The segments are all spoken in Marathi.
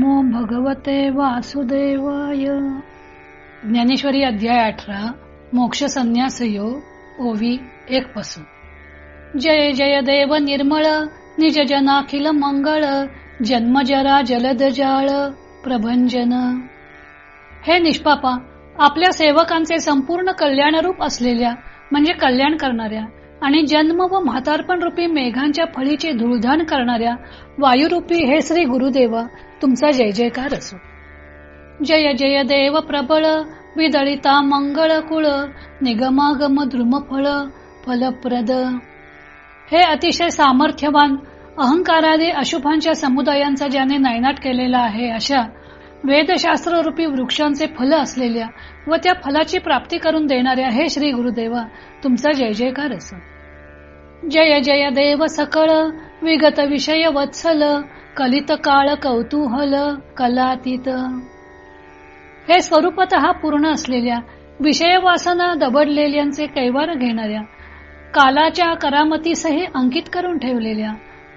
नमो भगवते वासुदेवाय. ज्ञानेश्वरी अध्याय अठरा मोक्ष संन्यास योग ओवी एक पासून. जय जय देव निर्मळ निज जनाखिल मंगळ जन्मजरा जलद जाळ प्रभंजन. हे निष्पापा आपल्या सेवकांचे संपूर्ण कल्याणरूप असलेल्या म्हणजे कल्याण करणाऱ्या आणि जन्म व म्हातारपण रूपी मेघांच्या फळीचे धुळधान करणाऱ्या वायुरूपी हे श्री गुरुदेवा तुमचा जय जयकार असो. जय जय देव प्रबळ विदळिता मंगळ कुळ निगमागम द्रुमफळ फलप्रद. हे अतिशय सामर्थ्यवान अहंकारादी अशुभांच्या समुदायांचा ज्याने नायनाट केलेला आहे अशा वेदशास्त्र रूपी वृक्षांचे फल असलेल्या व त्या फलाची प्राप्ती करून देणाऱ्या हे श्री गुरुदेवा तुमचा जय जयकार असो. जय जय देव सकळ विगत विषय वत्सल कलित काळ कौतूहल कलातीत. हे स्वरूपत पूर्ण असलेल्या विषय वासना दबडलेल्यांचे कैवार घेणाऱ्या कालाच्या करामतीसही अंकित करून ठेवलेल्या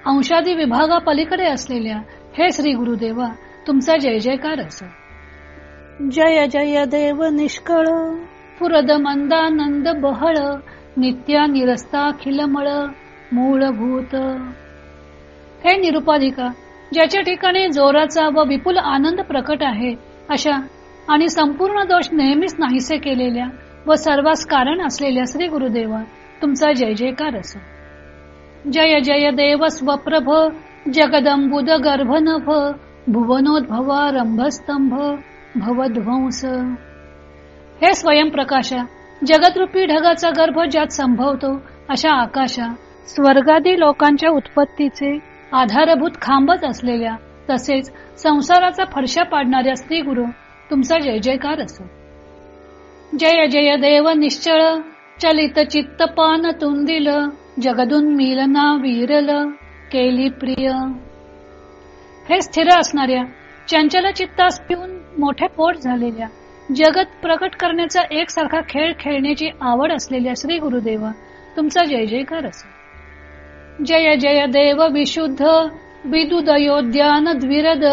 अंशादी विभागा पलीकडे असलेल्या हे श्री गुरुदेवा तुमचा जय जयकार असो. जय जय देव निष्कळ. पुरद मंदानंद बहळ नित्या निरस्ता खिलमळ मूळभूत. हे निरुपाधिका ज्याच्या ठिकाणी जोराचा व विपुल आनंद प्रकट आहे अशा आणि संपूर्ण दोष नेहमीच नाहीसे केलेल्या व सर्वास कारण असलेल्या श्री गुरुदेवा तुमचा जय जयकार असो. जय जय देव स्वप्रभ जगदंबुद गर्भनभ भुवनोद्भवा रंभस्तंभ भवध्वंस हे स्वयंप्रकाशा जगदरूपी ढगाचा गर्भ ज्यात संभवतो अशा आकाशा स्वर्गादी लोकांच्या उत्पत्तीचे आधारभूत खांबच असलेल्या तसेच संसाराचा फरशा पाडणाऱ्या स्त्री गुरु तुमचा जय जयकार असो. जय जय देव निश्चळ चलित चित्त पान तुंदिल जगदून मिलना विरल केली प्रिय। हे स्थिर असणाऱ्या चंचल चित्तास पिऊन मोठे पोट झालेल्या जगत प्रकट करण्याचा एकसारखा खेळ खेळण्याची आवड असलेल्या श्री गुरुदेवा तुमचा जय जयकार असो. जय जय देव विशुद्ध विदुदयोद्यान द्विरद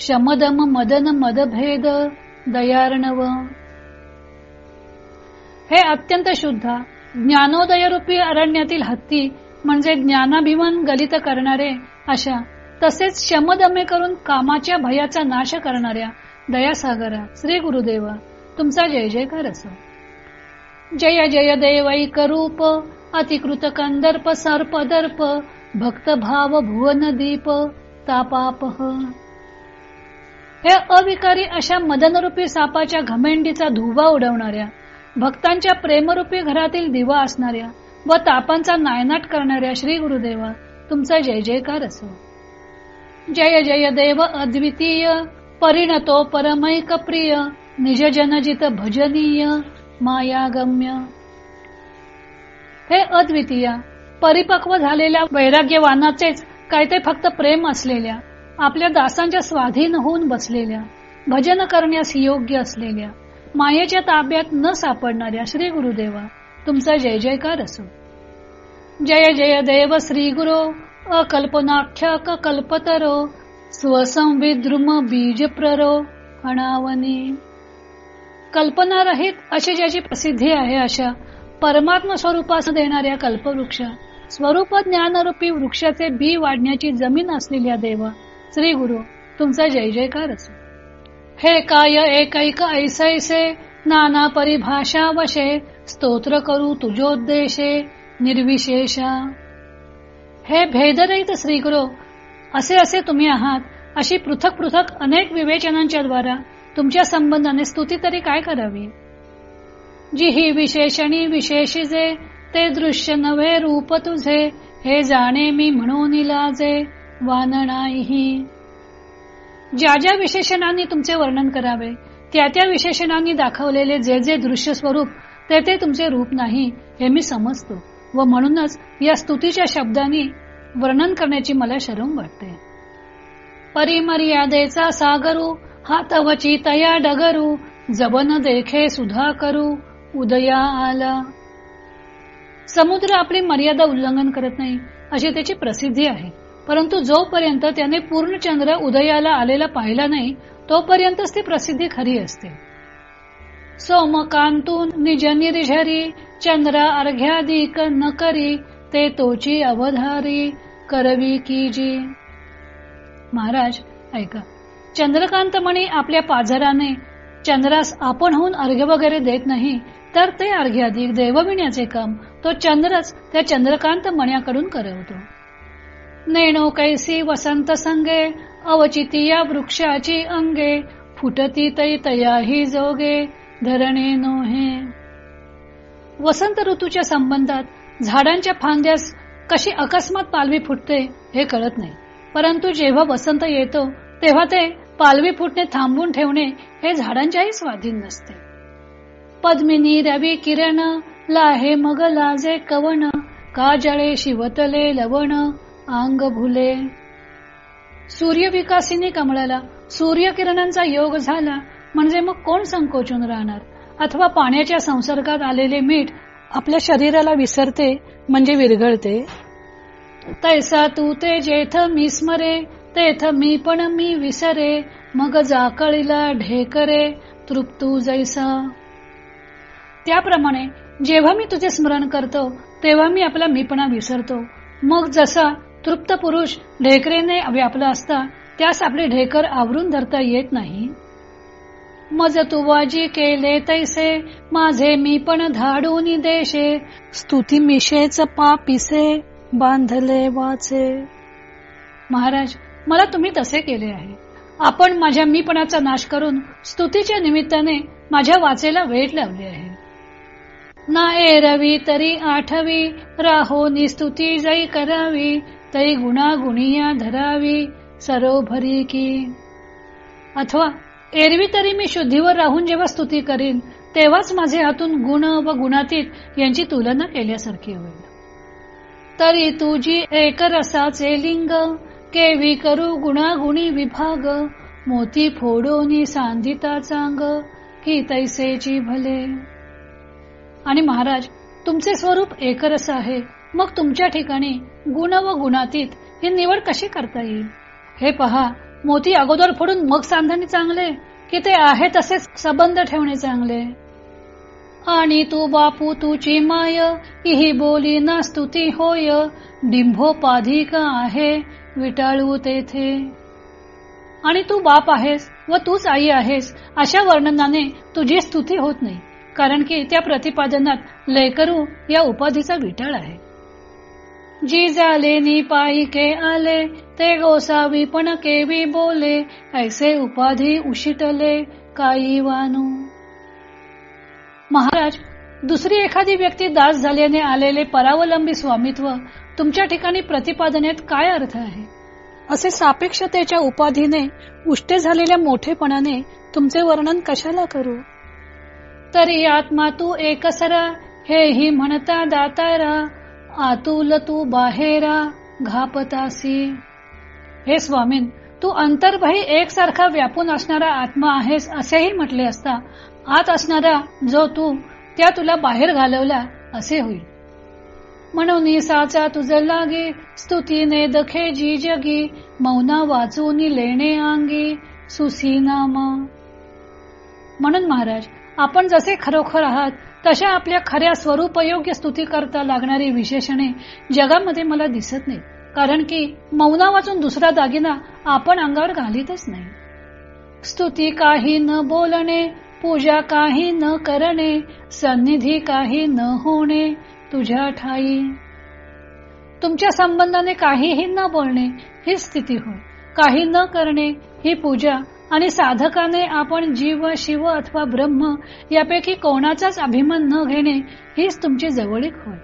शमदम मदन मदभेद दयार्णव. हे अत्यंत शुद्ध ज्ञानोदय रूपी अरण्यातील हत्ती म्हणजे ज्ञानाभिमान गलित करणारे अशा तसेच शमदमे करून कामाच्या भयाचा नाश करणाऱ्या दयासागरा श्री गुरुदेवा तुमचा जय जयकार असो जय जय देवैक रूप अतिकृत कंदर्प सर्प दर्प भक्त भाव भुवन दीप तापापह. हे अविकारी अशा मदनरूपी सापाच्या घमेंडीचा धुवा उडवणाऱ्या भक्तांच्या प्रेमरूपी घरातील दिवा असणाऱ्या व तापांचा नायनाट करणाऱ्या श्री गुरुदेवा तुमचा जय जयकार असो जय जय देव अद्वितीय परिणतो परमैक प्रिय निज जनजित भजनीय मायागम्य. हे अद्वितीय परिपक्व झालेल्या वैराग्यवानाचेच काय ते फक्त प्रेम असलेल्या आपल्या दासांच्या स्वाधीन होऊन बसलेल्या भजन करण्यास योग्य असलेल्या मायेच्या ताब्यात न सापडणाऱ्या श्री गुरुदेवा तुमचा जय जयकार असो. जय जय देव श्री गुरु अकल्पनाख्य कल्पतरो स्वसंविद्रुम बीज प्ररो अणावनी. कल्पनारहित अशी ज्याची प्रसिद्धी आहे अशा परमात्म स्वरूपास देणाऱ्या कल्पवृक्ष स्वरूप ज्ञानरूपी वृक्षाचे बी वाढण्याची जमीन असलेल्या देवा. श्री गुरु तुमचा जय जयकार असो. हे काय एकैक ऐसैसे नाना परिभाषा वशे स्तोत्र करू तुझोद्देशे निर्विशेषा. हे भेदरहित श्रीगुरु असे असे तुम्ही आहात अशी पृथक पृथक अनेक विवेचनांच्या द्वारा तुमच्या संबंधाने स्तुती तरी काय करावी? जी ही विशेषणी विशेषिजे ते दृश्य नव्हे रूप तुझे हे जाणे मी म्हणून लाजे वानणाही ज्या ज्या विशेषणांनी तुमचे वर्णन करावे त्या त्या विशेषणांनी दाखवलेले जे जे दृश्य स्वरूप ते ते तुमचे रूप नाही हे मी समजतो. व म्हणूनच या स्तुतीच्या शब्दांनी वर्णन करण्याची मला शरम वाटते. परिमर्यादेचा सागरू हा तवची तया डगरू जबन देखे सुधा करू उदया आला. समुद्र आपली मर्यादा उल्लंघन करत नाही अशी त्याची प्रसिद्धी आहे. परंतु जोपर्यंत त्याने पूर्ण चंद्र उदयाला आलेला पाहिला नाही तोपर्यंतच ती प्रसिद्धी खरी असते. सोमकांतून निज निर्झरी चंद्र अर्घ्याधिक न करी ते तोची अवधारी करवी की जी. महाराज ऐका. चंद्रकांत म्हणे आपल्या पाझराने चंद्रास आपण होऊन अर्घ्य वगैरे देत नाही तर ते अर्घ्याधिक देवविण्याचे काम तो चंद्रच त्या चंद्रकांत मण्याकडून करवतो. नेणो कैसी वसंत संगे अवचिती या वृक्षाची अंगे फुटती तै तयाही जोगे धरणे नोहे. वसंत ऋतूच्या संबंधात झाडांच्या फांद्यास कशी अकस्मात पालवी फुटते हे कळत नाही. परंतु जेव्हा वसंत येतो तेव्हा ते पालवी फुटणे थांबवून ठेवणे हे झाडांच्याही स्वाधीन नसते. पद्मिनी रवी किरण लाहे मग लाजे कवन काजळे शिवतले लवण अंग भुले. सूर्यविकासिनी कमळाला सूर्यकिरणांचा योग झाला म्हणजे मग कोण संकोचून राहणार? अथवा पाण्याच्या संसर्गात आलेले मीठ आपल्या शरीराला विसरते म्हणजे विरघळते. तैसा तू ते जेथ मी स्मरे तेथ मी पण मी विसरे मग जाकळीला ढेकरे तृप्तू जैसा. त्याप्रमाणे जेव्हा मी तुझे स्मरण करतो तेव्हा मी आपला मीपणा विसरतो. मग जसा तृप्त पुरुष ढेकरेने व्यापला असता त्यास आपले ढेकर आवरून धरता येत नाही. मज तुवाजी केले तैसे माझे मी पण धाडून देशे. स्तुती मिशेच पापिसे बांधले वाचे. महाराज मला तुम्ही तसे केले आहे. आपण माझ्या मीपणाचा नाश करून स्तुतीच्या निमित्ताने माझ्या वाचेला वेट लावली आहे. ना ए रवी तरी आठवी राहो निस्तुती जई करावी तरी गुणागुणिया धरावी सरोभरी की. अथवा एरवी तरी मी शुद्धीवर राहून जेव्हा स्तुती करीन तेव्हाच माझे हातून गुण व गुणातीत यांची तुलना केल्यासारखी होईल. तरी तुझी एक रसाचे लिंग केवी करू गुणागुणी विभाग मोती फोडोनी सांदिता चांग की तैसेची भले. आणि महाराज तुमचे स्वरूप एकरस आहे मग तुमच्या ठिकाणी गुण व गुणातीत ही निवड कशी करता येईल? हे पहा मोती अगोदर फोडून मग सांधणे चांगले की ते आहे तसेच संबंध ठेवणे चांगले. आणि तू बापू तुची माय इही बोली ना स्तुती होय डिंभोपाधिक आहे विटाळू तेथे. आणि तू बाप आहेस व तूच आई आहेस अशा वर्णनाने तुझी स्तुती होत नाही कारण की त्या प्रतिपादनात लेकरू या उपाधीचा विटाळ आहे. जी झाले नी पायिके आले ते गोसावी पण केवी बोले ऐसे उपाधी उशिटले काही वानू. महाराज दुसरी एखादी व्यक्ती दास झाल्याने आलेले परावलंबी स्वामित्व तुमच्या ठिकाणी प्रतिपादनेत काय अर्थ आहे? असे सापेक्षतेच्या उपाधीने उष्टे झालेल्या मोठेपणाने तुमचे वर्णन कशाला करू? तरी आत्मा तू एकसरा हे ही म्हणता दातारा आतुल तू बाहेरा घापतासी हे स्वामीन तू अंतर्भयी एकसारखा व्यापून असणारा आत्मा आहेस असेही म्हटले असता आत असणारा जो तू त्या तुला बाहेर घालवला असे होईल. म्हणून साचा तुझ लागे स्तुतीने दखे जी जगी मौना वाचून लेणे अंगी सुसीनामा म्हणून महाराज आपण जसे खरोखर आहात तशा आपल्या खऱ्या स्वरूपयोग्य स्तुती करता लागणारी विशेषणे जगामध्ये मला दिसत नाही कारण की मौना वाचून दुसरा दागिना आपण अंगावर घालीतच नाही. स्तुती काही न बोलणे पूजा काही न करणे सन्निधी काही न होणे तुझ्या ठाई. तुमच्या संबंधाने काहीही न बोलणे ही स्थिती होय. काही न करणे ही पूजा आणि साधकाने आपण जीव शिव अथवा ब्रह्म यापैकी कोणाचाच अभिमान न घेणे हीच तुमची जवळीक होय.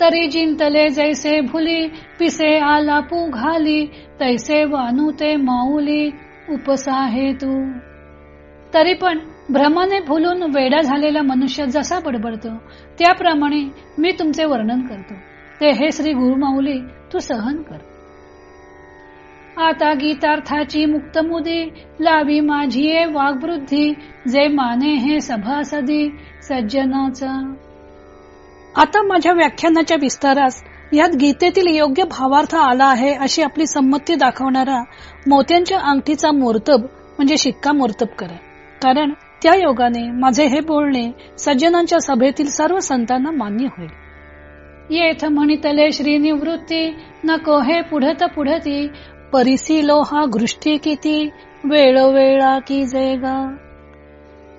तरी जिंतले जैसे भुली पिसे आलापू घाली तैसे वानू ते माऊली उपसाहे तू. तरी पण भ्रमाने भुलून वेडा झालेला मनुष्य जसा बडबडतो त्याप्रमाणे मी तुमचे वर्णन करतो. ते हे श्री गुरुमाऊली तू सहन कर. आता गीतार्थाची मुक्त मुदी. लावी माझी वाघवृद्धी जे माने हे सभासदी. सज्जनाचा. आता माझ्या व्याख्यानाच्या विस्तारास यात गीतेतील योग्य भावार्थ आला आहे अशी आपली संमती दाखवणारा मोत्यांच्या अंगठीचा मोर्तब म्हणजे शिक्का मोर्तब करा. कारण त्या योगाने माझे हे बोलणे सज्जनांच्या सभेतील सर्व संतांना मान्य होईल. येथ म्हणितले श्री निवृत्ती. नको हे पुढत पुढती परिसी लोहा गृष्टी किती? वेळोवेळा की जेगा?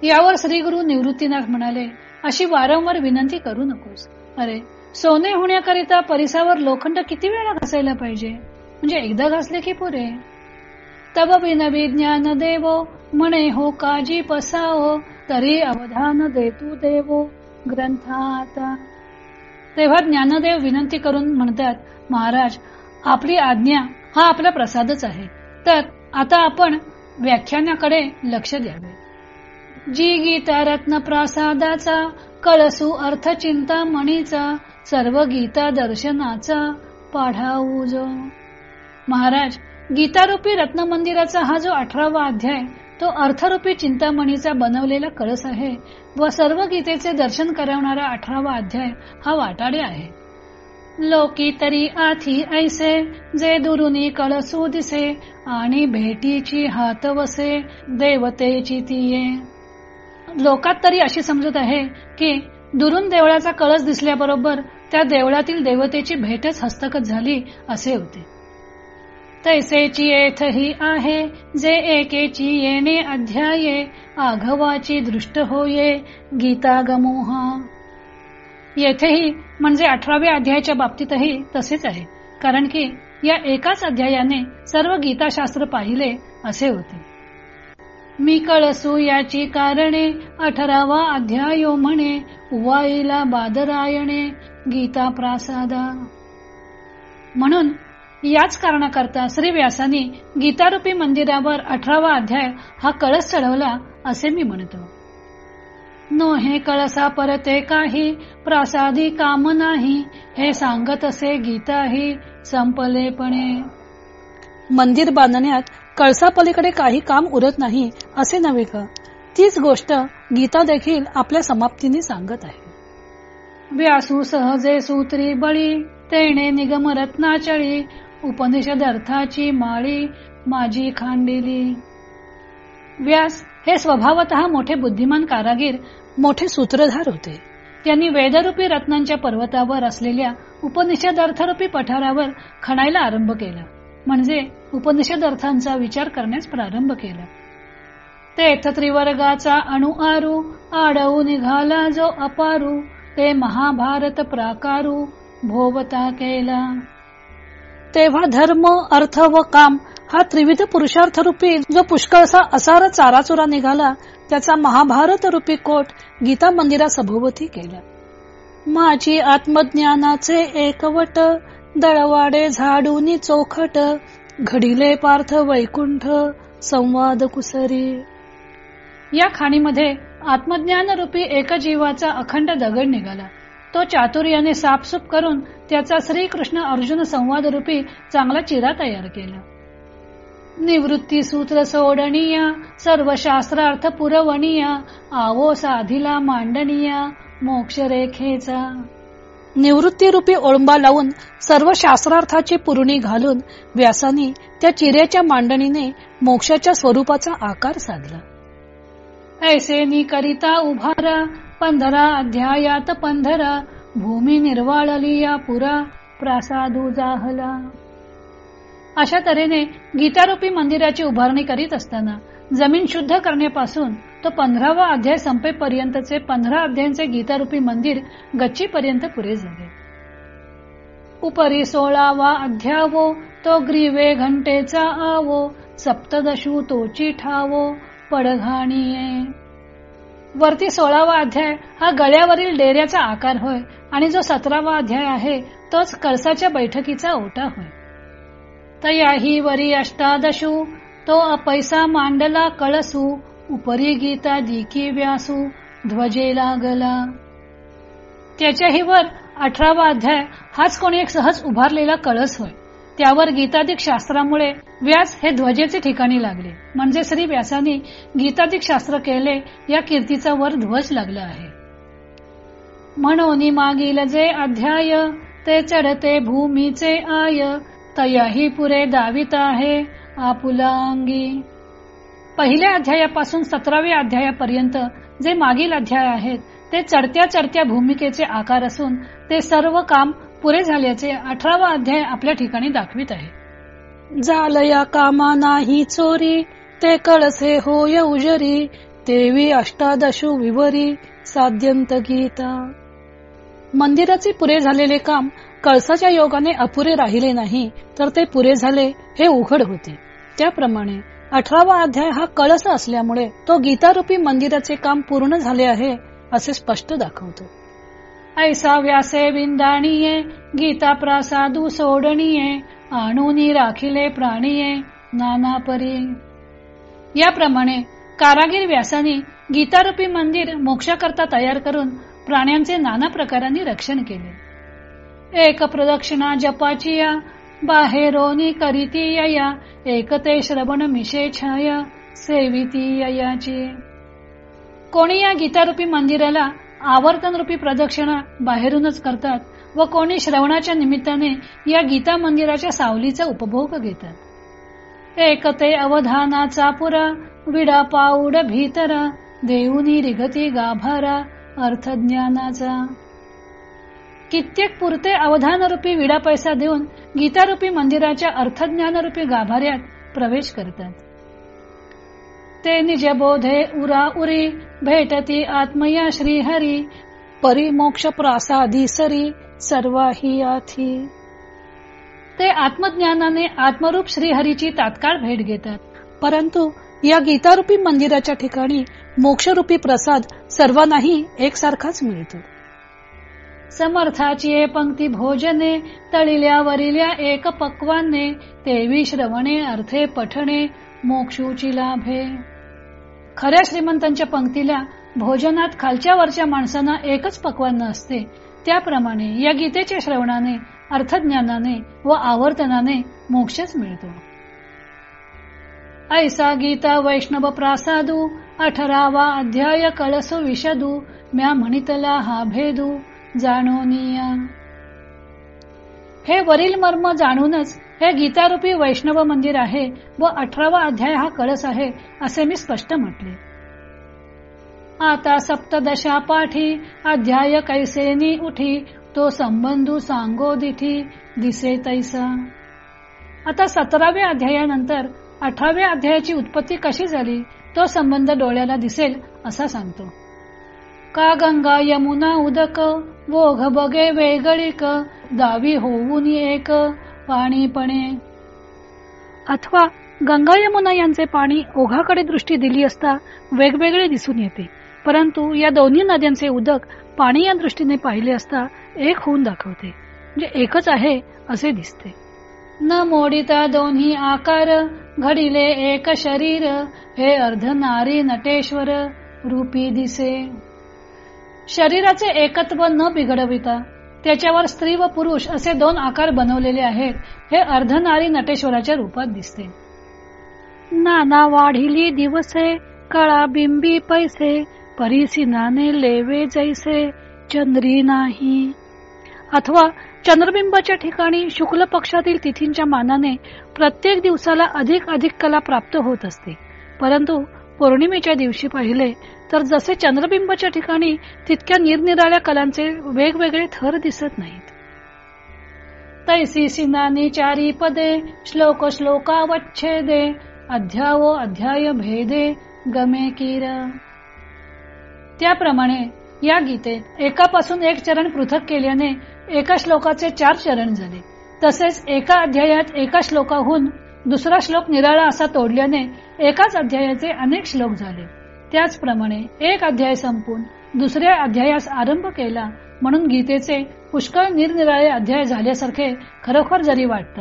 यावर श्री गुरु निवृत्तीनाथ म्हणाले अशी वारंवार विनंती करू नकोस. अरे सोने होण्याकरिता परिसावर लोखंड किती वेळा घासायला पाहिजे? म्हणजे एकदा घासले की पुरे? तब विनवी ज्ञान देवो म्हणे हो काजी पसाओ तरी अवधान देतू देवो ग्रंथात. तेव्हा ज्ञानदेव विनंती करून म्हणतात महाराज आपली आज्ञा हा आपला प्रसादच आहे. तर आता आपण व्याख्यानाकडे लक्ष द्यावे. जी गीता रत्न प्रसादाचा कळसू अर्थ चिंता मणीचा सर्व गीता दर्शनाचा पाढाऊ जो. महाराज गीतारूपी रत्न मंदिराचा हा जो अठरावा अध्याय तो अर्थरूपी चिंतामणीचा बनवलेला कळस आहे व सर्व गीतेचे दर्शन करवणारा अठरावा अध्याय हा वाटाडे आहे. लोकी तरी आथी ऐसे जे दुरुनी कळसू दिसे आणि भेटीची हात वसे देवतेची तिये. लोकात तरी अशी समजत आहे की दुरून देवळाचा कळस दिसल्याबरोबर त्या देवळातील देवतेची भेटच हस्तगत झाली असे होते. तैसेची येथही आहे जे एकेची येणे अध्याये आघवाची दृष्ट होये गीता गमोहा येथेही म्हणजे अठराव्या अध्यायाच्या बाबतीतही तसेच आहे. कारण की या एकाच अध्यायाने सर्व गीताशास्त्र पाहिले असे होते. मी कळसू याची कारणे अठरावा अध्यायो म्हणे उवाईला बादरायणे गीता प्रासादा. म्हणून याच कारणाकरता श्री व्यासानी गीतारूपी मंदिरावर अठरावा अध्याय हा कळस चढवला असे मी म्हणतो. नो हे कळसा परते काही प्रासादी काम नाही हे सांगत असे गीताही संपलेपणे मंदिर बांधण्यात कळसापलीकडे काही काम उरत नाही असे नव्हे का? तीच गोष्ट गीता देखील आपल्या समाप्तीने सांगत आहे. व्यासू सहजे सूत्री बळी तेणे निगम रत्नाचळी उपनिषद अर्थाची माळी माझी खांडिली. व्यास हे स्वभावत मोठे बुद्धिमान कारागीर मोठे सूत्रधार होते. त्यांनी वेदरूपी रत्नांच्या पर्वतावर असलेल्या उपनिषद अर्थरूपी पठारावर खणायला आरंभ केला. म्हणजे उपनिषद अर्थांचा विचार करण्यास प्रारंभ केला. तेथ त्रिवर्गाचा अणु आरू आडवू निघाला जो अपारू ते महाभारत प्राकारू भोवता केला. तेव्हा धर्म अर्थ व काम हा त्रिविध पुरुषार्थ रूपी जो पुष्कळसा असार चाराचुरा निघाला त्याचा महाभारत रूपी कोट गीता मंदिरा सभोवती केला. माझी आत्मज्ञानाचे एकवट दळवाडे झाडूनी चोखट घडिले पार्थ वैकुंठ संवाद कुसरी. या खाणीमध्ये आत्मज्ञान रूपी एकजीवाचा अखंड दगड निघाला. तो चातुर्याने साफसूप करून त्याचा श्रीकृष्ण अर्जुन संवाद रूपी चांगला चिरा तयार केला. निवृत्ती सूत्र सोडणीया सर्व शास्त्रार्थ पुरवणीया आवो साधीला मांडणीया मोक्ष रेखेचा निवृत्ती रूपी ओळंबा लावून सर्व शास्त्रार्थाची पुरणी घालून व्यासानी त्या चिऱ्याच्या मांडणीने मोक्षाच्या स्वरूपाचा आकार साधला. ऐसे निकरिता उभारा पंधरा अध्यायात पंधरा भूमी निर्वाळली या पुरा प्रासादू जाहला. अशा तऱ्हेने गीतारूपी मंदिराची उभारणी करीत असताना जमीन शुद्ध करण्यापासून तो पंधरावा अध्याय संपेपर्यंतचे पंधरा अध्यायांचे गीतारूपी मंदिर गच्चीपर्यंत पुरे झाले. उपरी सोळावा अध्यावो तो ग्रीवे घंटेचा आवो सप्तदशू तोची ठावो पडघाणीये. वरती सोळावा अध्याय हा गळ्यावरील डेऱ्याचा आकार होय आणि जो सतरावा अध्याय आहे तोच कळसाच्या बैठकीचा ओटा होय. तयाही वरी अष्टादशू तो अपैसा मांडला कळसू उपरी गीता दिकी व्यासू ध्वजे लागला. त्याच्याही वर अठरावा अध्याय हाच कोणी एक सहज उभारलेला कळस होय. त्यावर गीताधिक शास्त्रामुळे व्यास हे ध्वजेचे ठिकाणी लागले. म्हणजे श्री व्यासाने गीताधिक शास्त्र केले या कीर्तीचा वर ध्वज लागला आहे. म्हणून मागील जे अध्याय ते चढते भूमीचे आय तयाही पुरे दावित आहे आपुलांगी. पहिल्या अध्यायापासून सतराव्या अध्यायापर्यंत जे मागील अध्याय आहेत ते चढत्या चढत्या भूमिकेचे आकार असून ते सर्व काम पुरे झाल्याचे अठरावा अध्याय आपल्या ठिकाणी दाखवित आहे. झालया कामा नाही चोरी ते कळसे होय उजरी तेवी अष्टादशु विवरी साध्यंत गीता. मंदिराचे पुरे झालेले काम कळसाच्या योगाने अपुरे राहिले नाही तर ते पुरे झाले हे उघड होते. त्याप्रमाणे अठरावा अध्याय हा कळस असल्यामुळे तो गीतारूपी मंदिराचे काम पूर्ण झाले आहे असे स्पष्ट दाखवतो. ऐसा व्यासे विंदाणीये गीता प्रासादू सोडणीये आणूनी राखिले प्राणीये नाना परी. याप्रमाणे कारागीर व्यासानी गीतारूपी मंदिर मोक्षाकरता तयार करून प्राण्यांचे नाना प्रकारांनी रक्षण केले. एक प्रदक्षिणा जपाची या बाहेरोनी करीती या एक ते श्रवण मिशे छाया सेविती याची कोणी या गीतारूपी मंदिराला आवर्तन रूपी प्रदक्षिणा बाहेरूनच करतात व कोणी श्रवणाच्या निमित्ताने या गीता मंदिराच्या सावलीचा उपभोग घेतात. एकते अवधानाचा पुरा विडा पाऊड भीतरा देऊनी रिगती गाभारा अर्थज्ञानाचा. कित्येक पुरते अवधानरूपी विडा पैसा देऊन गीतारूपी मंदिराच्या अर्थज्ञानरूपी गाभाऱ्यात प्रवेश करतात. ते निज बोधे उरा उरी भेटती आत्मया श्रीहरी परिमोक्ष प्रासादी सरी सर्वाही आथी ते आत्मज्ञानाने आत्मरूप श्रीहरीची तात्काळ भेट घेतात. परंतु या गीतारूपी मंदिराच्या ठिकाणी मोक्षरूपी प्रसाद सर्वांनाही एकसारखाच मिळतो. समर्थाची पंक्ती भोजने तळिल्या वरिल्या एक पक्वाने तेवी श्रवणे अर्थे पठणे मोक्षूची लाभे. खऱ्या श्रीमंतांच्या पंक्तीला भोजनात खालच्या वरच्या माणसांना एकच पक्वान असते. त्याप्रमाणे या गीतेच्या श्रवणाने अर्थज्ञानाने व आवर्तनाने मोक्षच मिळतो. ऐसा गीता वैष्णव प्रासादू अठरावा अध्याय कळसो विषदू म्या म्हणितला हा भेदू जाणोनिया. हे वरील मर्म जाणूनच हे गीतारूपी वैष्णव मंदिर आहे व अठरावा अध्याय हा कळस आहे असे मी स्पष्ट म्हटले. आता सप्तदशा पाठी अध्याय कैसेनी उठी तो संबंधू सांगो दिठी दिसे तैसा. आता सतराव्या अध्यायानंतर अठराव्या अध्यायाची उत्पत्ती कशी झाली तो संबंध डोळ्याला दिसेल असा सांगतो. का गंगा यमुना उदक वोघ बगे वेगळीक दावी होऊन एक पाणीपणे. अथवा गंगा यमुना यांचे पाणी ओघाकडे दृष्टी दिली असता वेगवेगळे दिसून येते. परंतु या दोन्ही नद्यांचे उदक पाणी या दृष्टीने पाहिले असता एक होऊन दाखवते म्हणजे एकच आहे असे दिसते. न मोडिता दोन्ही आकार घडिले एक शरीर हे अर्ध नारी नटेश्वर रूपी दिसे. शरीराचे एकत्व न बिघडविता त्याच्यावर स्त्री व पुरुष असे दोन आकार बनवलेले आहेत हे अर्धनारी नटेश्वराच्या रूपात दिसते. नाना वाढिली दिवसे कळा बिंबी पैसे परिसी नाने लेवे जैसे चंद्री नाही. अथवा चंद्रबिंबाच्या ठिकाणी शुक्ल पक्षातील तिथींच्या मानाने प्रत्येक दिवसाला अधिक अधिक कला प्राप्त होत असते. परंतु पौर्णिमेच्या दिवशी पाहिले तर जसे चंद्रबिंबाच्या ठिकाणी तितक्या निरनिराळ्या कलांचे वेगवेगळे थर दिसत नाहीत. तैसी सिनानी चारी पदे श्लोक श्लोका वच्छेदे अध्यावो अध्याय भेदे गमे किर. त्याप्रमाणे या गीतेत एकापासून एक चरण पृथक केल्याने एका श्लोकाचे चार चरण झाले. तसेच एका अध्यायात एका श्लोकाहून दुसरा श्लोक निराळा असा तोडल्याने एकाच अध्यायाचे अनेक श्लोक झाले. त्याचप्रमाणे एक अध्याय संपून दुसऱ्या अध्यायास आरंभ केला म्हणून गीतेचे पुष्कळ निरनिराळे अध्याय झाल्यासारखे खरोखर जरी वाटत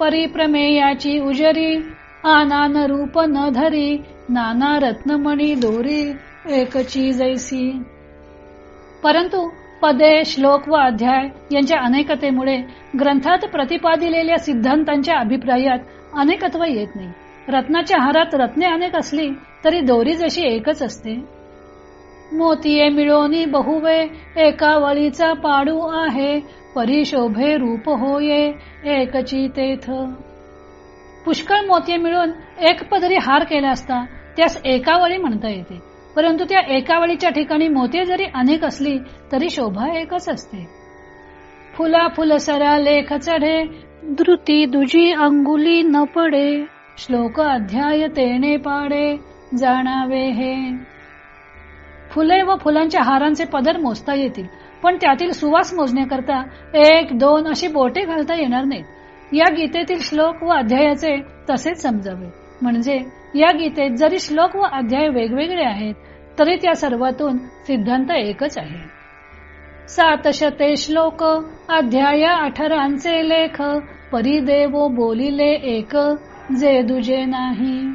परिप्रमेयाची उजरी आनान रूप न धरी नाना रत्नमणी दोरी एकची जैसी परंतु पदे श्लोक व अध्याय यांच्या अनेकतेमुळे ग्रंथात प्रतिपादिलेल्या सिद्धांतांच्या अभिप्रायात अनेकत्व येत नाही. रत्नाच्या हारात रत्ने अनेक असली तरी दोरी जशी एकच असते. मोतीये मिळोनी बहुवे एका वळीचा पाडू आहे परिशोभे रूप होये एकची तेथ. पुष्कळ मोतीये मिळून एक पदरी हार केला असता त्यास एकावळी म्हणता येते. परंतु त्या एकावळीच्या ठिकाणी मोती जरी अनेक असली तरी शोभा एकच असते. फुला फुलसरा लेख चढे धृती दुजी अंगुली न पडे श्लोक अध्याय तेने पाडे जाणावे हे. फुले व फुलांच्या हारांचे पदर मोजता येतील पण त्यातील सुवास मोजण्याकरता एक दोन अशी बोटे घालता येणार नाहीत. या गीतेतील श्लोक व अध्यायाचे तसेच समजावे. म्हणजे या गीतेत जरी श्लोक व अध्याय वेगवेगळे आहेत तरी त्या सर्वातून सिद्धांत एकच आहे. सातशते श्लोक अध्याय अठरांचे लेख परिदेवो बोलिले एक जे दुजे नाही.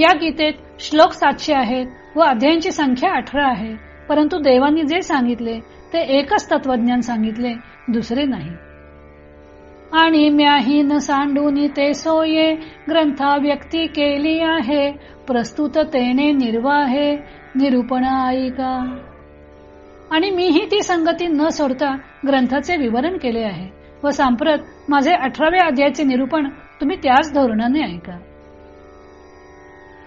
या गीतेत श्लोक सातशे आहेत व अध्यायांची संख्या अठरा आहे परंतु देवांनी जे सांगितले ते एकच तत्वज्ञान सांगितले दुसरे नाही. आणि म्याही न सांडून ते सोये ग्रंथा व्यक्ती केली आहे प्रस्तुत तेने निर्वाहे निरूपण ऐका आणि मीही ती संगती न सोडता ग्रंथाचे विवरण केले आहे. व सांप्रत माझे अठराव्या अध्यायाचे निरूपण तुम्ही त्याच धोरणाने ऐका.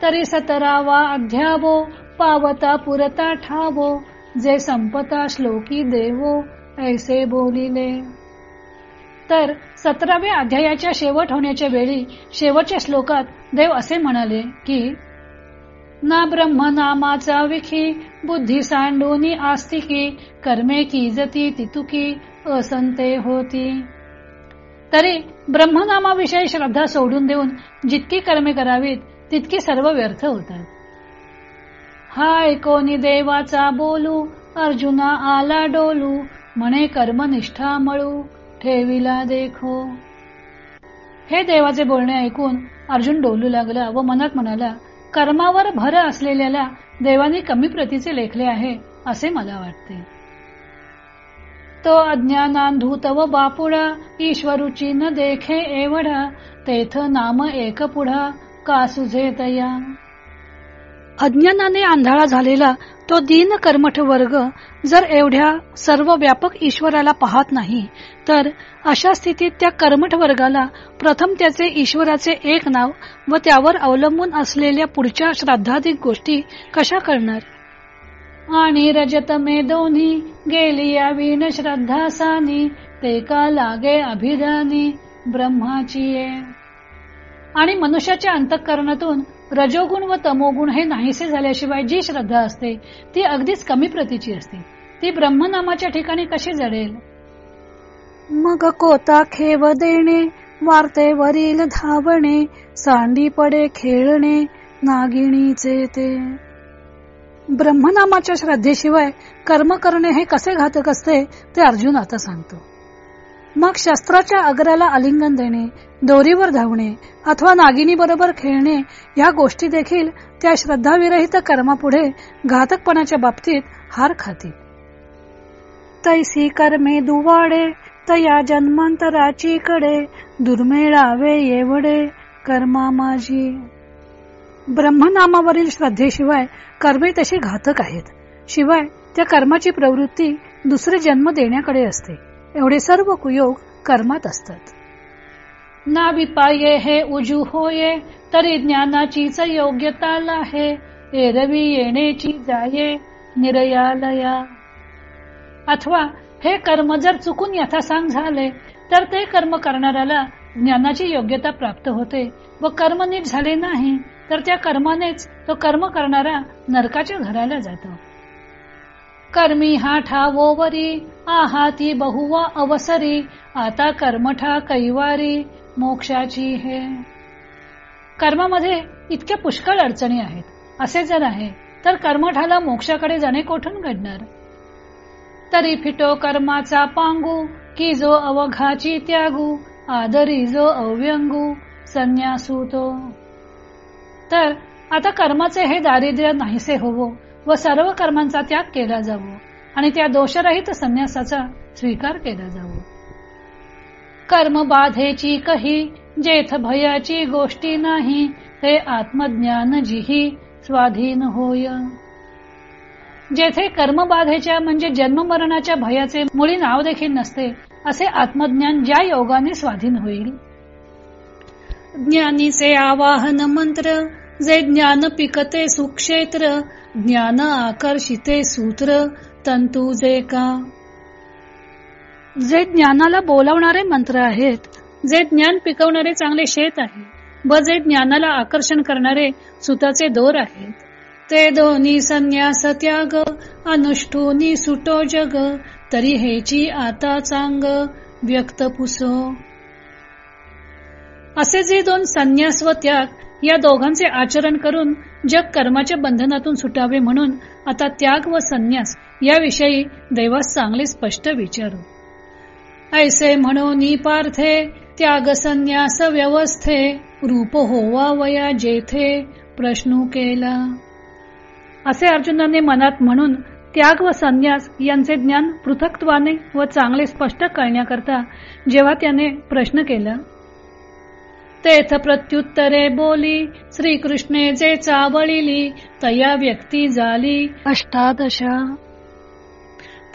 तरी सतरावा अध्यावो पावता पुरता ठावो जे संपता श्लोकी देवो ऐसे बोलिले. तर सतराव्या अध्यायाच्या शेवट होण्याच्या वेळी शेवटच्या श्लोकात देव असे म्हणाले की ना ब्रह्म नामाचा विखी बुद्धी सांडोनी आस्तिकी कर्मे की जती तितुकी असंते होती. तरी ब्रह्मनामाविषयी श्रद्धा सोडून देऊन जितकी कर्मे करावीत तितकी सर्व व्यर्थ होतात. हा ऐकोनी देवाचा बोलू अर्जुना आला डोलू म्हणे कर्मनिष्ठा मळू ठेविला देखो. हे देवाचे बोलणे ऐकून अर्जुन डोलू लागला व मनात म्हणाला कर्मावर भर असलेल्याला देवाने कमी प्रतीचे लेखले आहे असे मला वाटते. तो अज्ञानांधूत व बापुडा ईश्वरुची न देखे एवढा तेथ नाम एक पुढा का सुझे तया अज्ञानाने आंधळा झालेला तो दीन कर्मठ वर्ग जर एवढ्या सर्व व्यापक ईश्वराला पाहत नाही तर अशा स्थितीत त्या कर्मठ वर्गाला प्रथम त्याचे ईश्वराचे एक नाव व त्यावर अवलंबून असलेल्या पुढच्या श्राद्धाधिक गोष्टी कशा करणार? आणि रजत मे दोन्ही गेली या विण श्रद्धा सानी ते का लागे अभिधानी ब्रह्माची आणि मनुष्याच्या अंतःकरणातून रजोगुण व तमोगुण हे नाहीसे झाल्याशिवाय जी श्रद्धा असते ती अगदीच कमी प्रतीची असते. ती ब्रह्मनामाच्या ठिकाणी कशी जडेल? मग कोता खेव देणे वार्ते वरील धावणे सांडी पडे खेळणे नागिणीचे ते. ब्रह्मनामाच्या श्रद्धेशिवाय कर्म करणे हे कसे घातक असते ते अर्जुन आता सांगतो. मग शस्त्राच्या अग्राला आलिंगन देणे दोरीवर धावणे अथवा नागिनी बरोबर खेळणे या गोष्टी देखील त्या श्रद्धाविरहित कर्मापुढे घातकपणाच्या बाबतीत हार खातील. तैसी कर्मे दुवाडे तया जन्मांतराची कडे दुर्मिळावे एवढे कर्मा माझी. ब्रह्मनामावरील श्रद्धेशिवाय कर्मे तशी घातक आहेत. शिवाय त्या कर्माची प्रवृत्ती दुसरे जन्म देण्याकडे असते. एवढे सर्व कुयोग कर्मात असतात. ना विपाये हे उजू होये तरी ज्ञानाचीच योग्यता आहे एरवी येण्याची जाये निरयालया. अथवा हे कर्म जर चुकून यथासांग झाले तर ते कर्म करणाऱ्याला ज्ञानाची योग्यता प्राप्त होते व कर्म नीट झाले नाही तर त्या कर्मानेच तो कर्म करणारा नरकाच्या घराला जातो. कर्मी हा ठावोवरी आहाती बहुवा अवसरी आता कर्मठा कैवारी मोक्षाची हे. कर्मामध्ये इतक्या पुष्कळ अडचणी आहेत. असे जर आहे तर कर्मठाला मोक्षाकडे जाणे कोठून घडणार? तरी फिटो कर्माचा पांगू की जो अवघाची त्यागू आदरी जो अव्यंगू संन्यासू तो. तर आता कर्माचे हे दारिद्र्य नाहीसे होवो व सर्व कर्मांचा त्याग केला जावो आणि त्या दोषरहित संन्यासाचा स्वीकार केला जावो. कर्म बाधेची कही जेथ भयाची गोष्टी नाही ते आत्मज्ञान जिही स्वाधीन होय. जेथे कर्मबाधेच्या म्हणजे जन्ममरणाच्या भयाचे मुळी नाव देखील नसते असे आत्मज्ञान ज्या योगाने स्वाधीन होईल. ज्ञानीचे आवाहन मंत्र जे ज्ञान पिकते सुक्षेत्र ज्ञान आकर्षिते सूत्र तंतू जे का. जे ज्ञानाला बोलावणारे मंत्र आहेत जे ज्ञान पिकवणारे चांगले शेत आहे व जे ज्ञानाला आकर्षण करणारे सुताचे दोर आहेत ते दोन्ही संन्यास त्याग अनुष्ठोनी सुटो जग तरी हेची आता चांग व्यक्त पुसो. असे जे दोन संन्यास व त्याग या दोघांचे आचरण करून जग कर्माच्या बंधनातून सुटावे म्हणून आता त्याग व संन्यास याविषयी देवास चांगले स्पष्ट विचारू. ऐसे म्हणून पार्थे त्याग संन्यास व्यवस्थे रूप होवा वया जेथे प्रश्न केला. असे अर्जुनाने मनात म्हणून त्याग व संन्यास यांचे ज्ञान पृथक्त्वाने व चांगले स्पष्ट करण्याकरता जेव्हा त्याने प्रश्न केला तेथ प्रत्युत्तरे बोली श्रीकृष्णे जे चावळिली तया व्यक्ती झाली. अष्टादशा.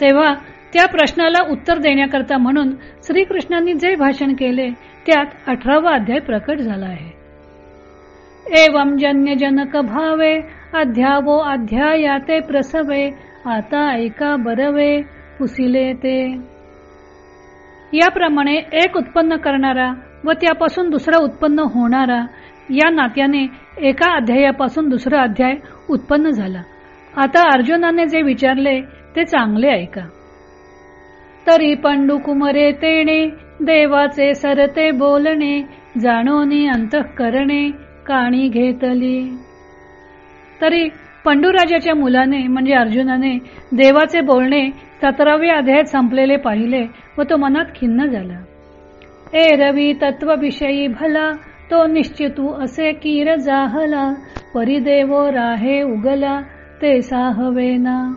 तेव्हा त्या प्रश्नाला उत्तर देण्याकरता म्हणून श्रीकृष्णांनी जे भाषण केले त्यात अठरावा अध्याय प्रकट झाला आहे. एवम जन्य जनक भावे अध्यावो अध्यायाते प्रसवे आता ऐका बरवे पुसिले ते. याप्रमाणे एक उत्पन्न करणारा व त्यापासून दुसरा उत्पन्न होणारा या नात्याने एका अध्यायापासून दुसरा अध्याय उत्पन्न झाला. आता अर्जुनाने जे विचारले ते चांगले ऐका. तरी पंडू कुमरे तेणे देवाचे सरते बोलणे जाणोनी अंतःकरणे काणी घेतली. तरी पंडूराजाच्या मुलाने म्हणजे अर्जुनाने देवाचे बोलणे सतराव्या अध्यायात संपलेले पाहिले व तो मनात खिन्न झाला. ए रवी तत्वविषयी भला तो निश्चितू असे कीर जाहला परिदेवो राहे उगला ते साहवेना.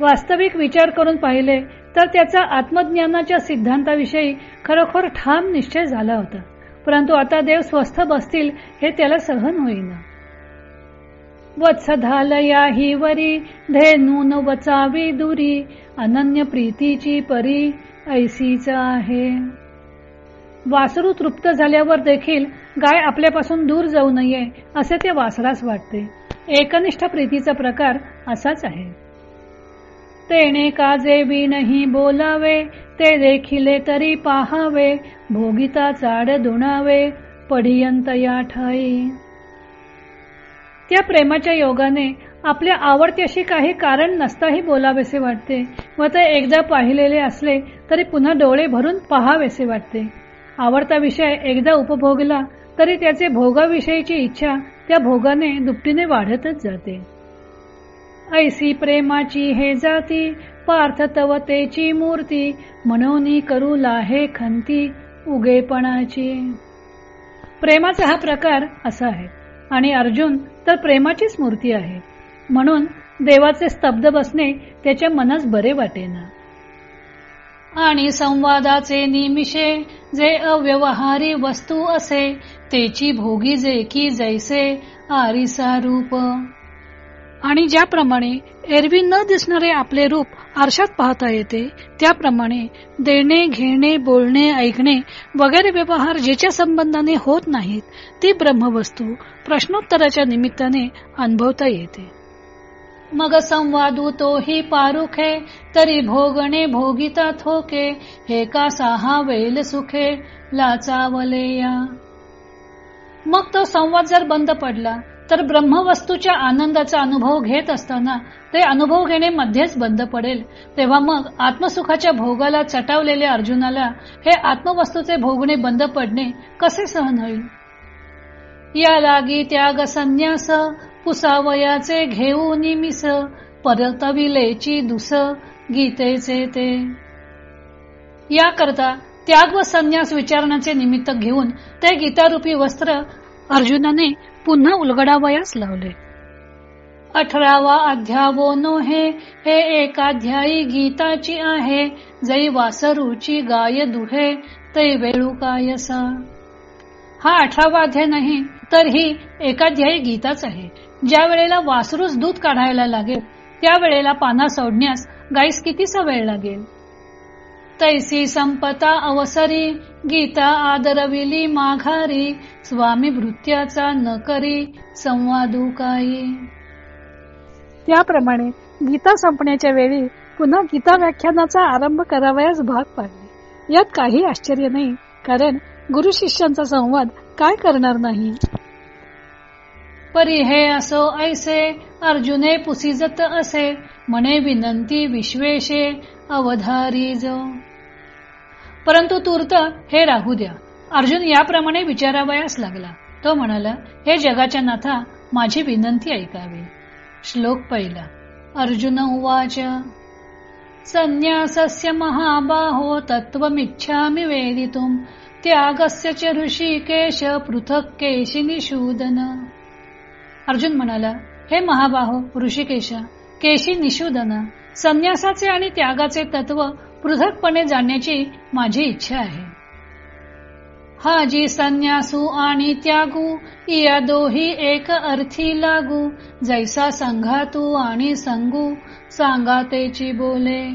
वास्तविक विचार करून पाहिले तर त्याचा आत्मज्ञानाच्या सिद्धांताविषयी खरोखर ठाम निश्चय झाला होता. परंतु आता देव स्वस्थ बसतील हे त्याला सहन होईना. वत्सधालया ही वरी धेनून वचावी दुरी अनन्य प्रीतीची परी ऐसीच आहे. वासरू तृप्त झाल्यावर देखील गाय आपल्यापासून दूर जाऊ नये असे ते वासरास वाटते. एकनिष्ठ प्रीतीचा प्रकार असाच आहे. तेने काजे नाही बोलावे ते देखिले तरी पाहावे भोगिता चाड दुणावे पडियंत या ठाई. त्या प्रेमाच्या योगाने आपल्या आवडत्याशी काही कारण नसताही बोलावेसे वाटते व ते एकदा पाहिलेले असले तरी पुन्हा डोळे भरून पहावेसे वाटते. आवडता विषय एकदा उपभोगला तरी त्याचे भोगाविषयीची इच्छा त्या भोगाने दुपटीने वाढतच जाते. ऐसी प्रेमाची हे जाती पार्थतवतेची मूर्ती म्हणून करू लाहे खंती उगेपणाची प्रेमाचा हा प्रकार असा आहे. आणि अर्जुन तर प्रेमाचीच मूर्ती आहे. म्हणून देवाचे स्तब्ध बसणे त्याच्या मनास बरे वाटेना. आणि संवादाचे निमिषे जे अव्यवहारी वस्तू असे तेची भोगी जे की जैसे आरिसा रूप. आणि ज्याप्रमाणे एरवी न दिसणारे आपले रूप आरशात पाहता येते त्याप्रमाणे देणे घेणे बोलणे ऐकणे वगैरे व्यवहार ज्याच्या संबंधाने होत नाहीत ती ब्रह्मवस्तू प्रश्नोत्तराच्या निमित्ताने अनुभवता येते. मग संवादू तोही पारुखे तरी भोगणे भोगिता थोके हे का साहा वेल सुखे लाचावले या. मग तो संवाद जर बंद पडला तर ब्रह्मवस्तूच्या आनंदाचा अनुभव घेत असताना ते अनुभव घेणे मध्येच बंद पडेल. तेव्हा मग आत्मसुखाच्या भोगाला चटावलेल्या अर्जुनाला हे आत्मवस्तूचे भोगणे बंद पडणे कसे सहन होईल? या लागी त्याग संन्यास पुसावयाचे घेऊ निमिस परतविलेची दुस गीतेचे ते. याकरता त्याग व संन्यास विचारण्याचे निमित्त घेऊन ते गीतारूपी वस्त्र अर्जुनाने पुन्हा उलगडावयास लावले. अठरावा अध्यावो नो हे हे एकाध्यायी गीताची आहे जै वासरूची गाय दुहे तै वेळू कायसा. हा अठरावा अध्याय नाही तर ही एकाध्यायी गीताच आहे. ज्या वेळेला वासरूच दूध काढायला लागेल त्यावेळेला पाना सोडण्यास गाईस कितीसा वेळ लागेल? तैसी संपता अवसरी गीता आदरविली माघारी स्वामी भृत्याचा न करी संवादू काही. त्याप्रमाणे गीता संपण्याच्या वेळी पुन्हा गीता व्याख्यानाचा आरंभ करावयास भाग पाडले. यात काही आश्चर्य नाही कारण गुरु शिष्यांचा संवाद काय करणार नाही? परी हे असो ऐसे अर्जुने पुसिजत असे म्हणे विनंती विश्वेशे अवधारीज परंतु तूर्त हे राहू द्या. अर्जुन याप्रमाणे विचारावयास लागला. तो म्हणाला हे जगाच्या नाथा माझी विनंती ऐकावी. श्लोक पहिला अर्जुन उवाच संन्यासस्य महाबाहो तत्वमिच्छामि वेदितुम त्यागस्य च ऋषिकेश पृथक केशी निषूदन. अर्जुन म्हणाला हे महाबाहो ऋषिकेश केशी निषूदन. संन्यासाचे आणि त्यागाचे तत्व पृथकपणे जाणण्याची माझी इच्छा आहे. हा जी संन्यासू आणि त्यागू या दोही एक अर्थी लागू. जैसा संघातू आणि संगू सांगातेची बोले.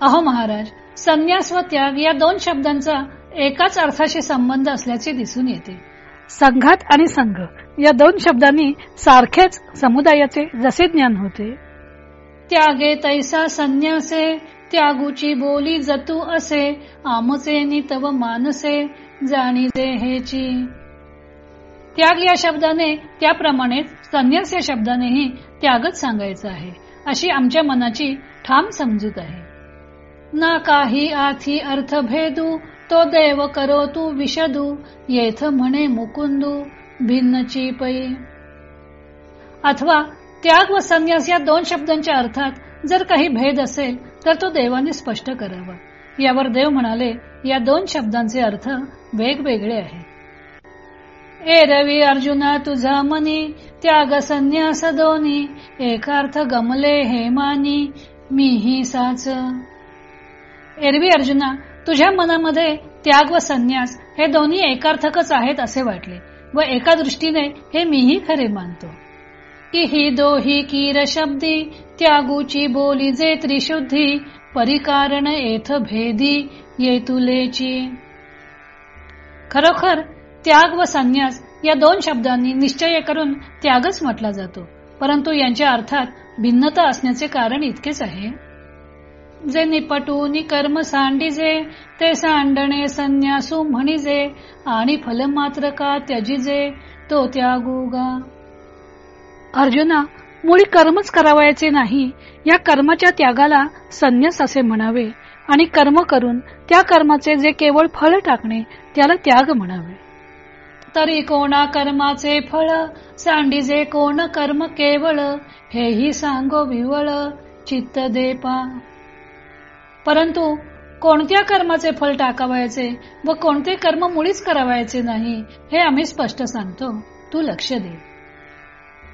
अहो महाराज संन्यास व त्याग या दोन शब्दांचा एकाच अर्थाशी संबंध असल्याचे दिसून येते. संघात आणि संघ या दोन शब्दांनी सारखेच समुदायाचे जसे ज्ञान होते. त्यागे तैसा संन्यासे त्यागूची बोली जतू असे आमचे नितव मानसे जाणीजे हेची. त्याग या शब्दाने त्याप्रमाणे संन्यास या शब्दानेही त्यागच सांगायचं आहे अशी आमच्या मनाची ठाम समजूत आहे. ना काही आथी अर्थ भेदू तो देव करो तू विषदू येथ म्हणे मुकुंदू भिन्न पै अथवा त्याग व संन्यास या दोन शब्दांच्या अर्थात जर काही भेद असेल तर तो देवाने स्पष्ट करावा. यावर देव म्हणाले या दोन शब्दांचे अर्थ वेगवेगळे आहेत. ए रवी अर्जुना तुझा मनी त्याग संन्यास दोनी एकार्थ गमले हे मानी मी ही साच एरवी अर्जुना तुझ्या मनामध्ये त्याग व संन्यास हे दोन्ही एकार्थकच आहेत असे वाटले व एका दृष्टीने हे मीही खरे मानतो. की ही दोही कीर शब्दी त्यागूची बोली जे त्रिशुद्धी परिकारण येथ भेदी येतुलेची खरोखर त्याग व संन्यास या दोन शब्दांनी निश्चय करून त्यागच म्हटला जातो परंतु यांच्या अर्थात भिन्नता असण्याचे कारण इतकेच आहे. जे निपटून कर्म सांडिजे ते सांडणे संन्यासू म्हणिजे आणि फल मात्र का त्यजिजे तो त्यागुगा अर्जुना मुळी कर्मच करावायचे नाही. या कर्माच्या त्यागाला संन्यास असे म्हणावे आणि कर्म करून त्या कर्माचे जे केवळ फळ टाकणे त्याला त्याग म्हणावे. तरी कोणा कर्माचे फळ सांडिजे कोण कर्म केवळ हेही सांगो विवळ चित्त देपा परंतु कोणत्या कर्माचे फल टाकावायचे व कोणते कर्म मुळीच करावायचे नाही हे आम्ही स्पष्ट सांगतो. तू लक्ष दे.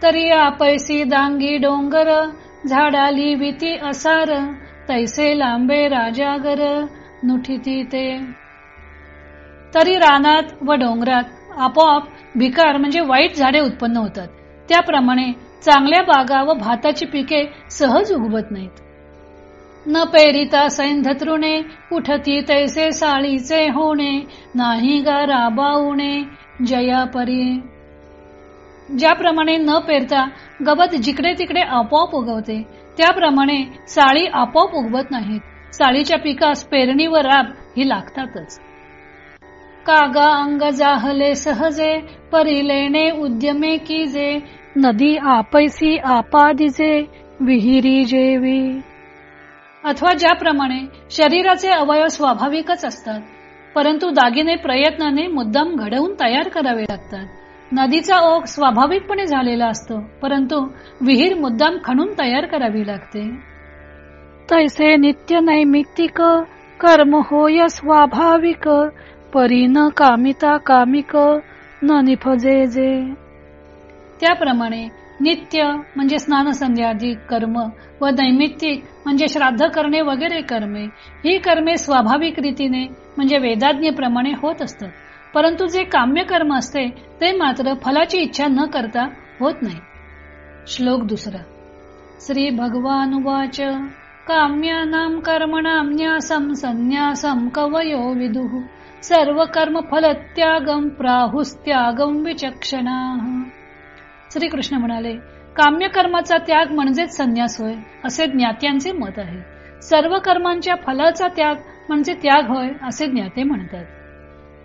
तरी आपैसी दांगी डोंगर झाडाली भीती असार तैसे लांबे राजागर नुठिती ते. तरी रानात व डोंगरात आपोआप भिकार म्हणजे वाईट झाडे उत्पन्न होतात. त्याप्रमाणे चांगल्या बागा व भाताची पिके सहज उगवत नाहीत. न पेरिता सैंधतृणे उठती तैसे साळीचे होणे नाही गा राबावणे जयापरी ज्याप्रमाणे न पेरता गवत जिकडे तिकडे आपोआप उगवते त्याप्रमाणे साळी आपोआप उगवत नाहीत. साळीच्या पिकास पेरणी व राब ही लागतातच. कागा अंग जाहले सहजे परिलेणे उद्यमे की जे नदी आपैसी आपादिजे विहिरी जेवी. अथवा ज्याप्रमाणे शरीराचे अवयव स्वाभाविकच असतात परंतु दागिने प्रयत्नाने मुद्दाम घडवून तयार करावे लागतात. नदीचा ओघ स्वाभाविकपणे झालेला असतो परंतु विहीर मुद्दाम खणून तयार करावी लागते. तैसे नित्य नैमित्तिक कर्म होय स्वाभाविक परी न कामिता कामिक न निफजे जे. त्याप्रमाणे नित्य म्हणजे स्नान संध्यादी कर्म व नैमित्तिक म्हणजे श्राद्ध करणे वगैरे कर्मे ही कर्मे स्वाभाविक रीतीने म्हणजे वेदाज्ञेप्रमाणे होत असतात. परंतु जे काम्य कर्म असते ते मात्र फलाची इच्छा न करता होत नाही. श्लोक दुसरा. श्री भगवानुवाच काम्यानां कर्मणां न्यासं संन्यासं कवयो विदुः। सर्व कर्म फलत्यागम प्राहुस्त्यागम विचक्षणा। श्रीकृष्ण म्हणाले काम्य कर्माचा त्याग म्हणजेच संन्यास होय असे ज्ञात्यांचे मत आहे. सर्व कर्मांच्या फलाचा त्याग म्हणजे त्याग होय असे ज्ञाते म्हणतात.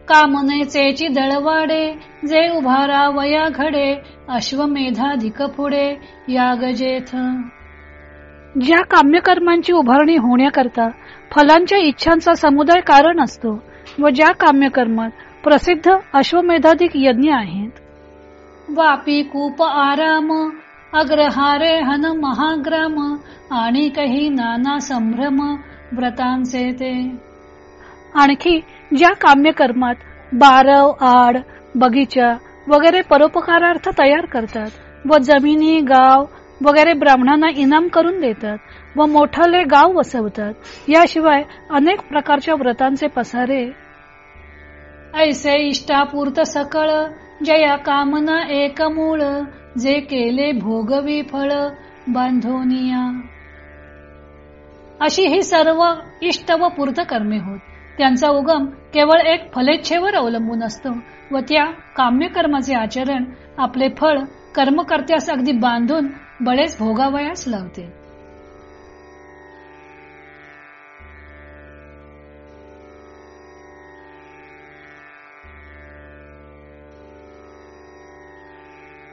कामनेचे दळवाडे जे उभारा वया घडे अश्वमेधाधिक पुढे यागजेथ ज्या काम्यकर्मांची उभारणी होण्याकरता फलांच्या इच्छांचा समुदाय कारण असतो व ज्या काम्यकर्मात प्रसिद्ध अश्वमेधाधिक यज्ञ आहेत वापी कूप आराम अग्रहारे हन महाग्राम आणि काही नाना संभ्रम व्रतांचे ते. आणखी ज्या काम्यकर्मात बारव आड बगीचा वगैरे परोपकारार्थ तयार करतात व जमिनी गाव वगैरे ब्राह्मणांना इनाम करून देतात व मोठाले गाव वसवतात याशिवाय अनेक प्रकारच्या व्रतांचे पसारे. ऐसे इष्टापूर्त सकळ जया कामना एक मूळ जे केले भोगवी फळ बांधोनिया अशी ही सर्व इष्ट व पूर्त कर्मे होत. त्यांचा उगम केवळ एक फलेच्छेवर अवलंबून असतो व त्या काम्य कर्माचे आचरण आपले फळ कर्मकर्त्यास अगदी बांधून बळेच भोगावयास लावते.